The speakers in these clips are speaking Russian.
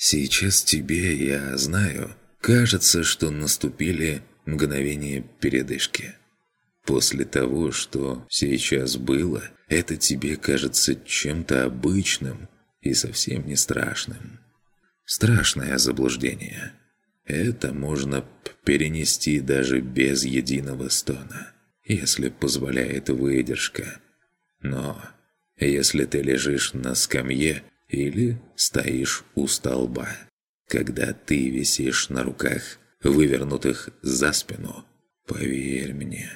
Сейчас тебе, я знаю, кажется, что наступили мгновения передышки. После того, что сейчас было, это тебе кажется чем-то обычным и совсем не страшным. Страшное заблуждение. Это можно перенести даже без единого стона, если позволяет выдержка. Но если ты лежишь на скамье или стоишь у столба, когда ты висишь на руках, вывернутых за спину, поверь мне,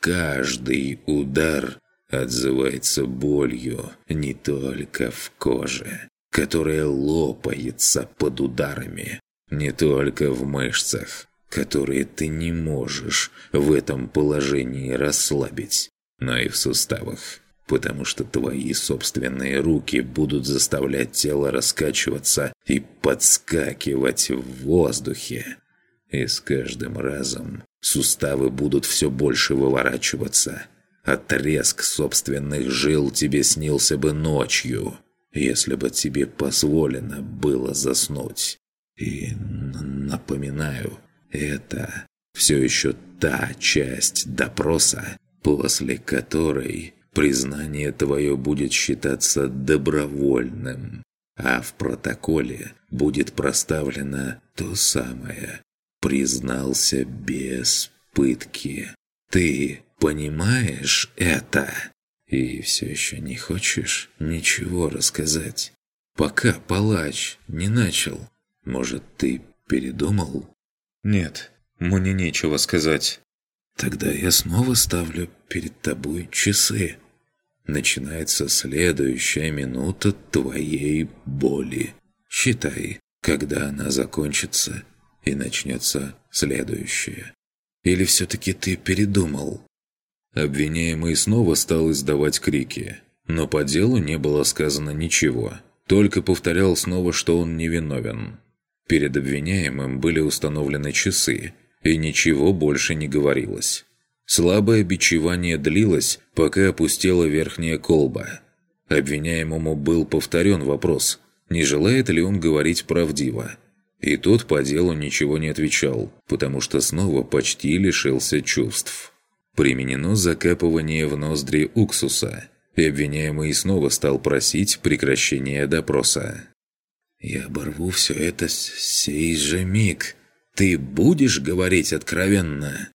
каждый удар отзывается болью не только в коже, которая лопается под ударами, не только в мышцах, которые ты не можешь в этом положении расслабить, но и в суставах, потому что твои собственные руки будут заставлять тело раскачиваться и подскакивать в воздухе. И с каждым разом суставы будут все больше выворачиваться. Отрезк собственных жил тебе снился бы ночью, если бы тебе позволено было заснуть. И напоминаю, это все еще та часть допроса, после которой признание твое будет считаться добровольным, а в протоколе будет проставлено то самое «признался без пытки». Ты понимаешь это? И все еще не хочешь ничего рассказать? Пока палач не начал. Может, ты передумал? Нет, мне нечего сказать. Тогда я снова ставлю перед тобой часы. Начинается следующая минута твоей боли. Считай, когда она закончится, и начнется следующая. Или все-таки ты передумал? Обвиняемый снова стал издавать крики, но по делу не было сказано ничего, только повторял снова, что он невиновен. Перед обвиняемым были установлены часы, и ничего больше не говорилось. Слабое бичевание длилось, пока опустела верхняя колба. Обвиняемому был повторен вопрос, не желает ли он говорить правдиво. И тот по делу ничего не отвечал, потому что снова почти лишился чувств. Применено закапывание в ноздри уксуса, и обвиняемый снова стал просить прекращения допроса. «Я оборву все это сей же миг. Ты будешь говорить откровенно?»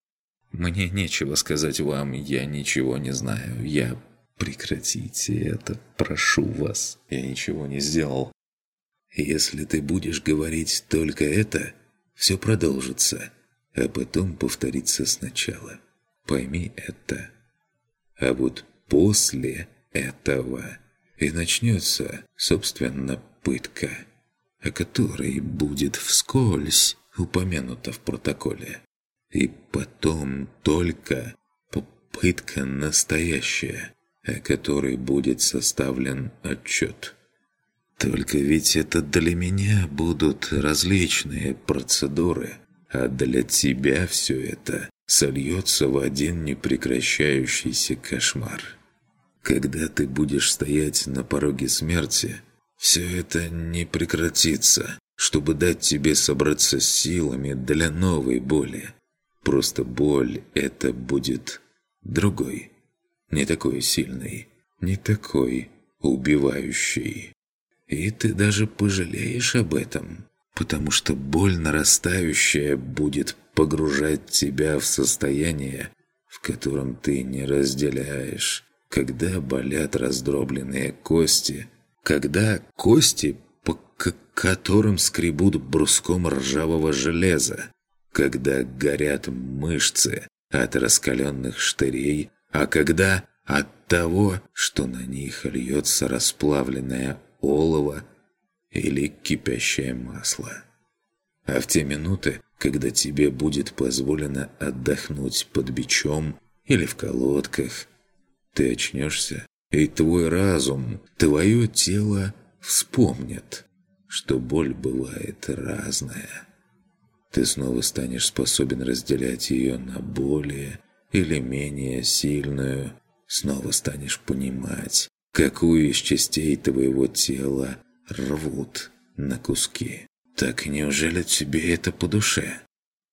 «Мне нечего сказать вам, я ничего не знаю. Я... Прекратите это, прошу вас. Я ничего не сделал». «Если ты будешь говорить только это, все продолжится, а потом повторится сначала». Пойми это. А вот после этого и начнется, собственно, пытка, о которой будет вскользь упомянуто в протоколе. И потом только попытка настоящая, о которой будет составлен отчет. Только ведь это для меня будут различные процедуры, а для тебя все это сольется в один непрекращающийся кошмар. Когда ты будешь стоять на пороге смерти, все это не прекратится, чтобы дать тебе собраться с силами для новой боли. Просто боль это будет другой, не такой сильный, не такой убивающий. И ты даже пожалеешь об этом, потому что боль нарастающая будет погружать тебя в состояние, в котором ты не разделяешь, когда болят раздробленные кости, когда кости, по которым скребут бруском ржавого железа, когда горят мышцы от раскаленных штырей, а когда от того, что на них льется расплавленное олово или кипящее масло. А в те минуты, когда тебе будет позволено отдохнуть под бичом или в колодках. Ты очнешься, и твой разум, твое тело вспомнят, что боль бывает разная. Ты снова станешь способен разделять ее на более или менее сильную, снова станешь понимать, какую из частей твоего тела рвут на куски. Так неужели тебе это по душе?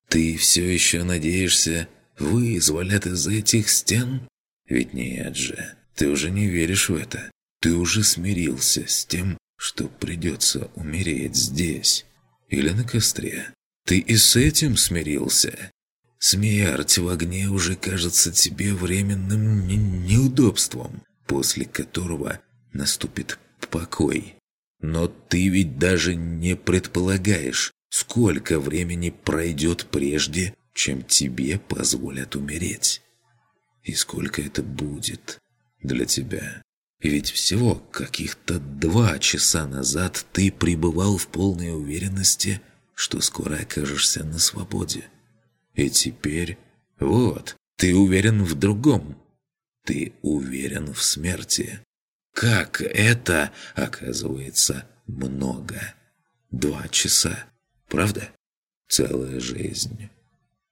Ты все еще надеешься вызволят из этих стен? Ведь нет же, ты уже не веришь в это. Ты уже смирился с тем, что придется умереть здесь или на костре. Ты и с этим смирился. Смерть в огне уже кажется тебе временным неудобством, после которого наступит покой. Но ты ведь даже не предполагаешь, сколько времени пройдет прежде, чем тебе позволят умереть. И сколько это будет для тебя. Ведь всего каких-то два часа назад ты пребывал в полной уверенности, что скоро окажешься на свободе. И теперь, вот, ты уверен в другом. Ты уверен в смерти. Как это, оказывается, много. Два часа, правда? Целая жизнь.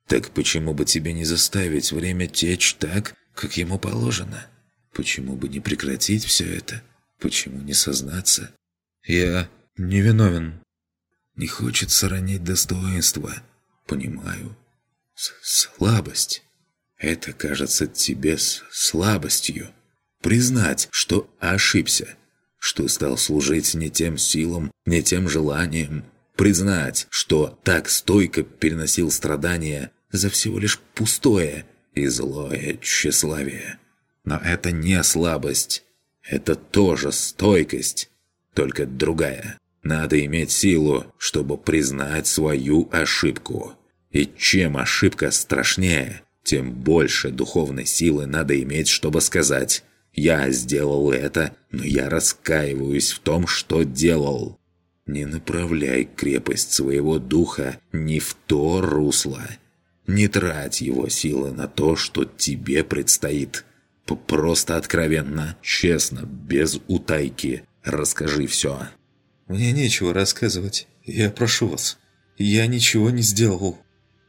Так почему бы тебе не заставить время течь так, как ему положено? Почему бы не прекратить все это? Почему не сознаться? Я невиновен. Не хочется ронять достоинство. Понимаю. С слабость. Это кажется тебе слабостью. Признать, что ошибся, что стал служить не тем силам, не тем желанием. Признать, что так стойко переносил страдания за всего лишь пустое и злое тщеславие. Но это не слабость. Это тоже стойкость, только другая. Надо иметь силу, чтобы признать свою ошибку. И чем ошибка страшнее, тем больше духовной силы надо иметь, чтобы сказать «Я сделал это, но я раскаиваюсь в том, что делал». Не направляй крепость своего духа ни в то русло. Не трать его силы на то, что тебе предстоит – Просто откровенно, честно, без утайки. Расскажи все. Мне нечего рассказывать. Я прошу вас. Я ничего не сделал.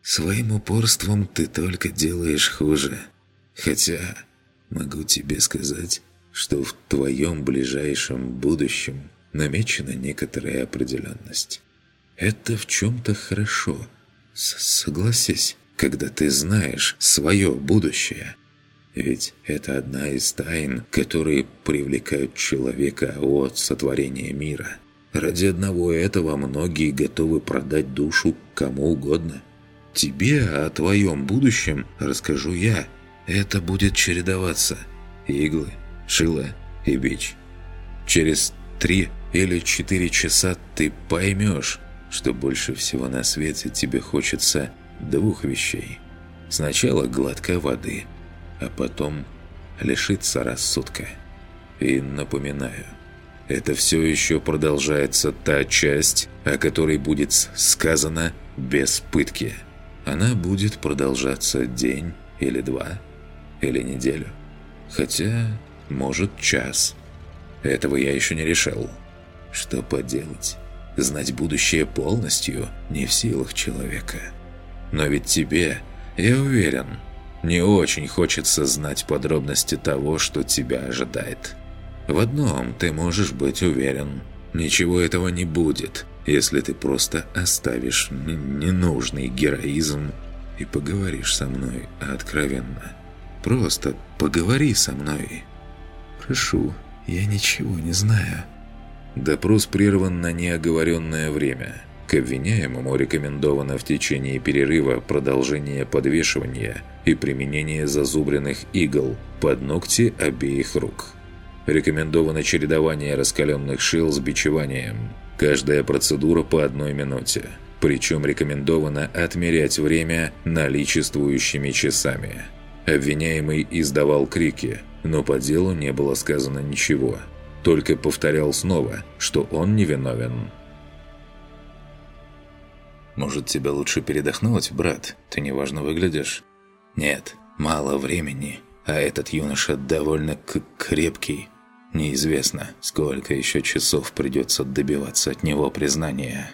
Своим упорством ты только делаешь хуже. Хотя, могу тебе сказать, что в твоем ближайшем будущем намечена некоторая определенность. Это в чем-то хорошо. С Согласись, когда ты знаешь свое будущее – ведь это одна из тайн, которые привлекают человека от сотворения мира. Ради одного этого многие готовы продать душу кому угодно. Тебе о твоем будущем расскажу я. Это будет чередоваться. Иглы, шило и бич. Через три или четыре часа ты поймешь, что больше всего на свете тебе хочется двух вещей. Сначала глотка воды – а потом лишиться рассудка. И напоминаю, это все еще продолжается та часть, о которой будет сказано без пытки. Она будет продолжаться день или два, или неделю. Хотя, может, час. Этого я еще не решил. Что поделать? Знать будущее полностью не в силах человека. Но ведь тебе, я уверен, не очень хочется знать подробности того, что тебя ожидает. В одном ты можешь быть уверен. Ничего этого не будет, если ты просто оставишь ненужный героизм и поговоришь со мной откровенно. Просто поговори со мной. Прошу, я ничего не знаю. Допрос прерван на неоговоренное время. К обвиняемому рекомендовано в течение перерыва продолжение подвешивания и применение зазубренных игл под ногти обеих рук. Рекомендовано чередование раскаленных шил с бичеванием. Каждая процедура по одной минуте. Причем рекомендовано отмерять время наличествующими часами. Обвиняемый издавал крики, но по делу не было сказано ничего. Только повторял снова, что он невиновен. «Может, тебе лучше передохнуть, брат? Ты неважно выглядишь». «Нет, мало времени, а этот юноша довольно крепкий. Неизвестно, сколько еще часов придется добиваться от него признания».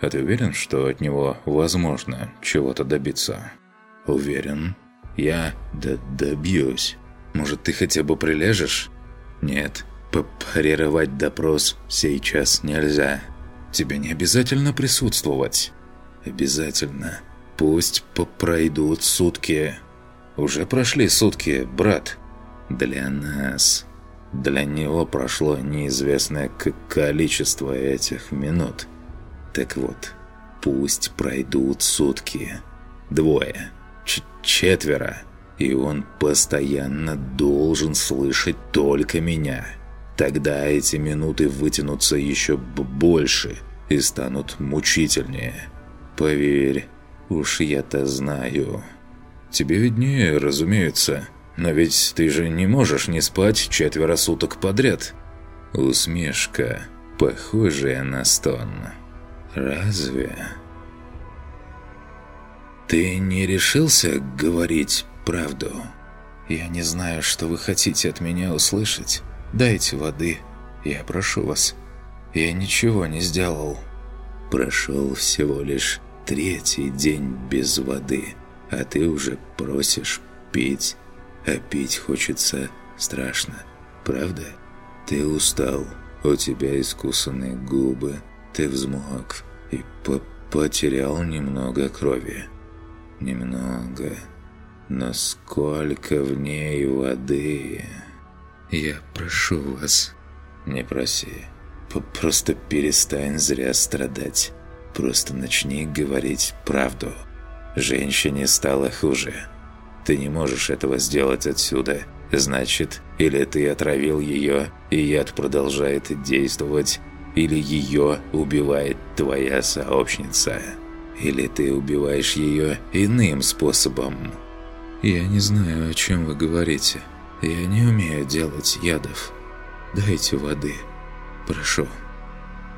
«А ты уверен, что от него возможно чего-то добиться?» «Уверен. Я д добьюсь. Может, ты хотя бы прилежешь?» «Нет, прерывать допрос сейчас нельзя». Тебе не обязательно присутствовать». «Обязательно. Пусть пройдут сутки». «Уже прошли сутки, брат». «Для нас». Для него прошло неизвестное количество этих минут. Так вот, пусть пройдут сутки. Двое. Четверо. И он постоянно должен слышать только меня. Тогда эти минуты вытянутся еще больше и станут мучительнее. Поверь, уж я-то знаю. Тебе виднее, разумеется. Но ведь ты же не можешь не спать четверо суток подряд. Усмешка, похожая на стон. Разве? Ты не решился говорить правду? Я не знаю, что вы хотите от меня услышать. Дайте воды. Я прошу вас. Я ничего не сделал. Прошел всего лишь третий день без воды, а ты уже просишь пить а пить хочется страшно, правда? Ты устал, у тебя искусанные губы, ты взмок и по потерял немного крови. Немного. Но сколько в ней воды? Я прошу вас. Не проси. П Просто перестань зря страдать. Просто начни говорить правду. Женщине стало хуже. Ты не можешь этого сделать отсюда. Значит, или ты отравил ее, и яд продолжает действовать, или ее убивает твоя сообщница. Или ты убиваешь ее иным способом. Я не знаю, о чем вы говорите. Я не умею делать ядов. Дайте воды. Прошу.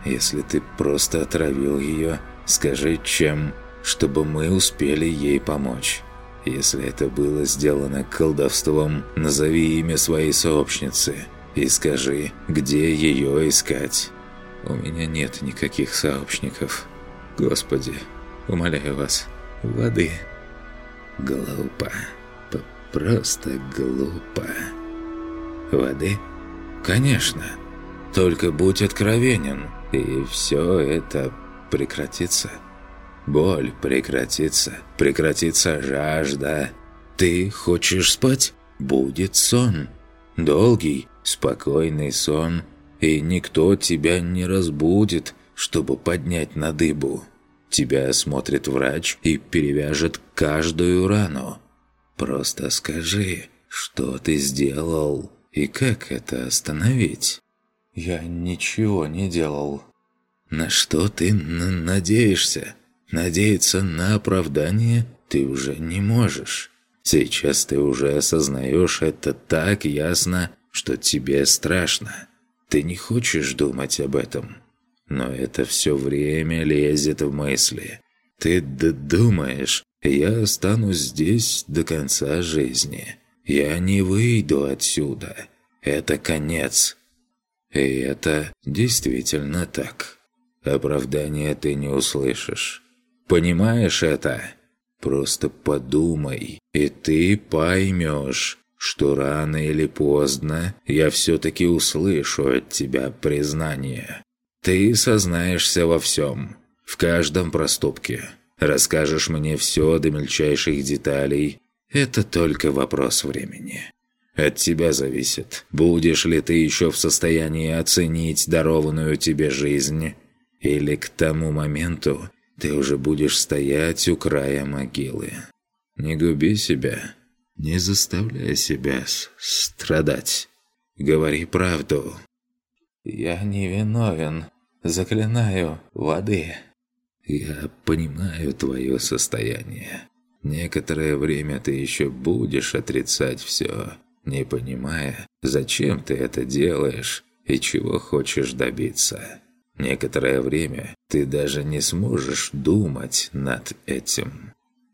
Если ты просто отравил ее, скажи чем, чтобы мы успели ей помочь. Если это было сделано колдовством, назови имя своей сообщницы и скажи, где ее искать. У меня нет никаких сообщников. Господи, умоляю вас, воды. Глупо. П Просто глупо. Воды? Конечно. Только будь откровенен, и все это прекратится. Боль прекратится, прекратится жажда. Ты хочешь спать? Будет сон. Долгий, спокойный сон, и никто тебя не разбудит, чтобы поднять на дыбу. Тебя осмотрит врач и перевяжет каждую рану. Просто скажи, что ты сделал и как это остановить? Я ничего не делал. На что ты надеешься? Надеяться на оправдание ты уже не можешь. Сейчас ты уже осознаешь это так ясно, что тебе страшно. Ты не хочешь думать об этом. Но это все время лезет в мысли. Ты думаешь, я останусь здесь до конца жизни. Я не выйду отсюда. Это конец. И это действительно так. Оправдания ты не услышишь. Понимаешь это? Просто подумай, и ты поймешь, что рано или поздно я все-таки услышу от тебя признание. Ты сознаешься во всем, в каждом проступке. Расскажешь мне все до мельчайших деталей. Это только вопрос времени. От тебя зависит, будешь ли ты еще в состоянии оценить дарованную тебе жизнь, или к тому моменту ты уже будешь стоять у края могилы. Не губи себя, не заставляй себя страдать. Говори правду. Я не виновен. Заклинаю воды. Я понимаю твое состояние. Некоторое время ты еще будешь отрицать все, не понимая, зачем ты это делаешь и чего хочешь добиться. Некоторое время ты даже не сможешь думать над этим.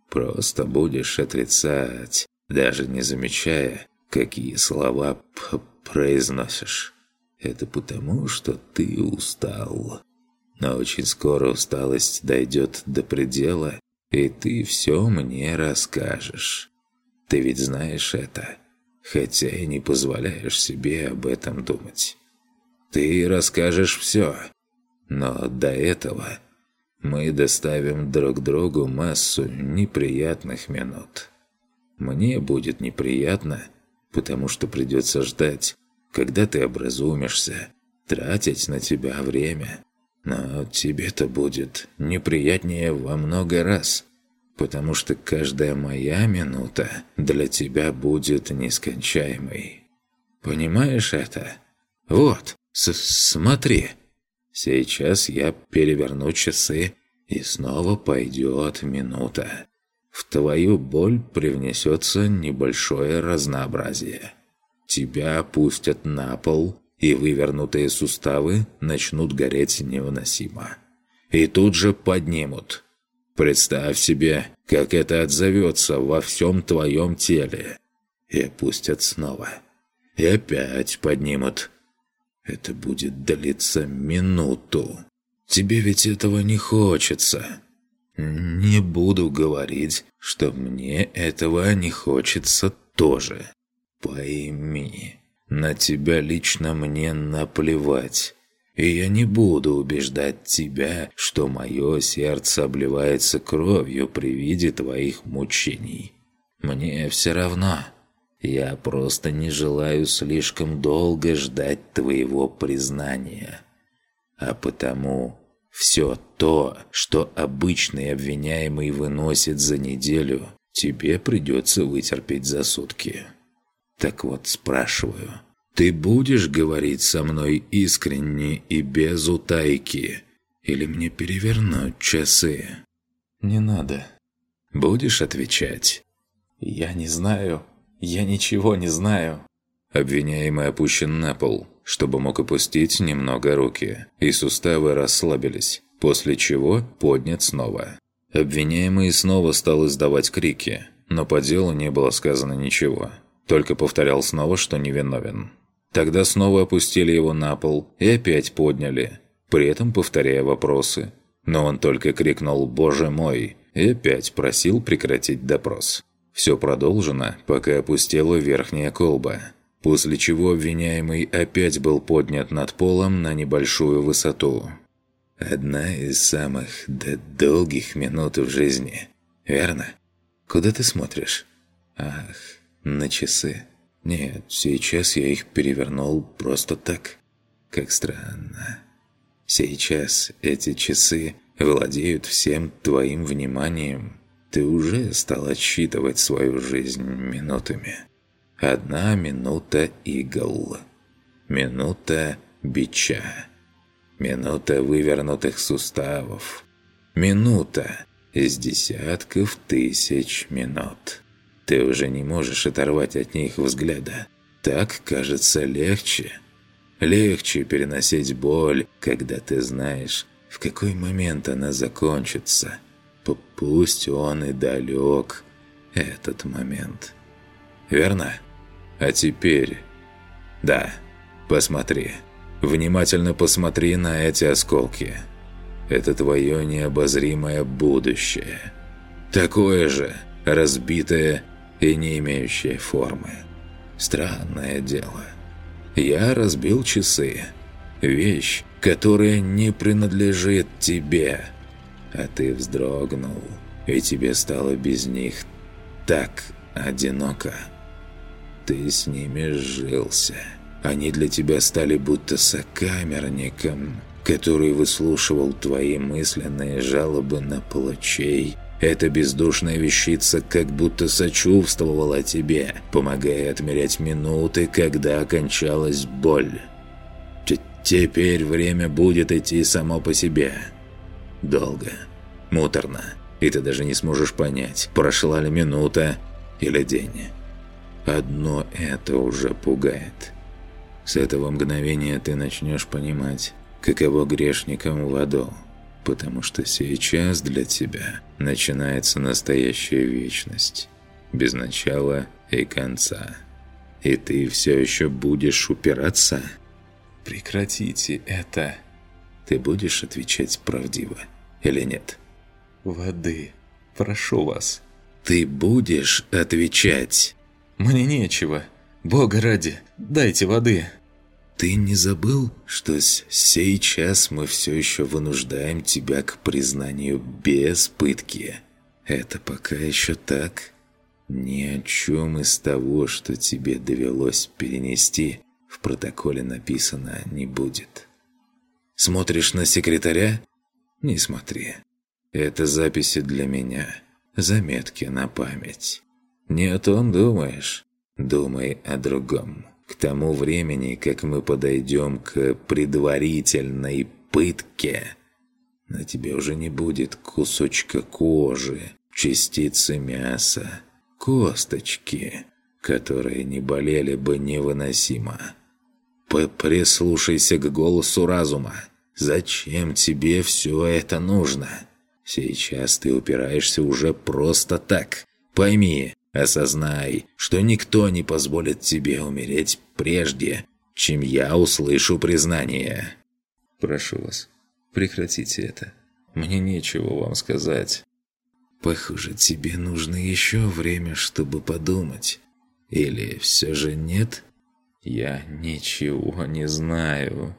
Просто будешь отрицать, даже не замечая, какие слова произносишь. Это потому, что ты устал. Но очень скоро усталость дойдет до предела, и ты все мне расскажешь. Ты ведь знаешь это, хотя и не позволяешь себе об этом думать. Ты расскажешь все, Но до этого мы доставим друг другу массу неприятных минут. Мне будет неприятно, потому что придется ждать, когда ты образумишься, тратить на тебя время. Но тебе-то будет неприятнее во много раз, потому что каждая моя минута для тебя будет нескончаемой. Понимаешь это? Вот, смотри. Сейчас я переверну часы, и снова пойдет минута. В твою боль привнесется небольшое разнообразие. Тебя опустят на пол, и вывернутые суставы начнут гореть невыносимо. И тут же поднимут. Представь себе, как это отзовется во всем твоем теле. И опустят снова. И опять поднимут. Это будет длиться минуту. Тебе ведь этого не хочется. Не буду говорить, что мне этого не хочется тоже. Пойми, на тебя лично мне наплевать. И я не буду убеждать тебя, что мое сердце обливается кровью при виде твоих мучений. Мне все равно. Я просто не желаю слишком долго ждать твоего признания. А потому все то, что обычный обвиняемый выносит за неделю, тебе придется вытерпеть за сутки. Так вот, спрашиваю, ты будешь говорить со мной искренне и без утайки? Или мне перевернуть часы? Не надо. Будешь отвечать? Я не знаю. Я ничего не знаю. Обвиняемый опущен на пол, чтобы мог опустить немного руки, и суставы расслабились, после чего поднят снова. Обвиняемый снова стал издавать крики, но по делу не было сказано ничего. Только повторял снова, что невиновен. Тогда снова опустили его на пол и опять подняли, при этом повторяя вопросы. Но он только крикнул «Боже мой!» и опять просил прекратить допрос. Все продолжено, пока опустела верхняя колба, после чего обвиняемый опять был поднят над полом на небольшую высоту. Одна из самых долгих минут в жизни. Верно? Куда ты смотришь? Ах, на часы. Нет, сейчас я их перевернул просто так. Как странно. Сейчас эти часы владеют всем твоим вниманием. Ты уже стал отсчитывать свою жизнь минутами. Одна минута игл. Минута бича. Минута вывернутых суставов. Минута из десятков тысяч минут. Ты уже не можешь оторвать от них взгляда. Так, кажется, легче. Легче переносить боль, когда ты знаешь, в какой момент она закончится. Пусть он и далек, этот момент. Верно? А теперь... Да, посмотри. Внимательно посмотри на эти осколки. Это твое необозримое будущее. Такое же, разбитое и не имеющие формы. Странное дело. Я разбил часы. Вещь, которая не принадлежит тебе. А ты вздрогнул, и тебе стало без них так одиноко. Ты с ними сжился. Они для тебя стали будто сокамерником, который выслушивал твои мысленные жалобы на палачей – эта бездушная вещица как будто сочувствовала тебе, помогая отмерять минуты, когда окончалась боль. Т Теперь время будет идти само по себе. Долго, муторно, и ты даже не сможешь понять, прошла ли минута или день. Одно это уже пугает. С этого мгновения ты начнешь понимать, каково грешникам в аду потому что сейчас для тебя начинается настоящая вечность, без начала и конца. И ты все еще будешь упираться? Прекратите это. Ты будешь отвечать правдиво или нет? Воды. Прошу вас. Ты будешь отвечать? Мне нечего. Бога ради, дайте воды. Ты не забыл, что сейчас мы все еще вынуждаем тебя к признанию без пытки? Это пока еще так. Ни о чем из того, что тебе довелось перенести, в протоколе написано не будет. Смотришь на секретаря? Не смотри. Это записи для меня, заметки на память. Не о том думаешь, думай о другом. К тому времени, как мы подойдем к предварительной пытке, на тебе уже не будет кусочка кожи, частицы мяса, косточки, которые не болели бы невыносимо. Прислушайся к голосу разума. Зачем тебе все это нужно? Сейчас ты упираешься уже просто так. Пойми, осознай, что никто не позволит тебе умереть прежде, чем я услышу признание. Прошу вас, прекратите это. Мне нечего вам сказать. Похоже, тебе нужно еще время, чтобы подумать. Или все же нет? Я ничего не знаю.